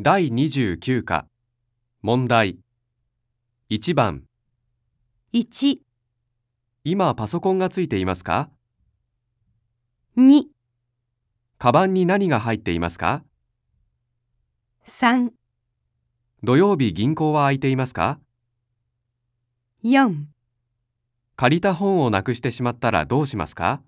第29課。問題。1番。1、今パソコンがついていますか？2、カバンに何が入っていますか？3、土曜日銀行は空いていますか？4借りた本をなくしてしまったらどうしますか？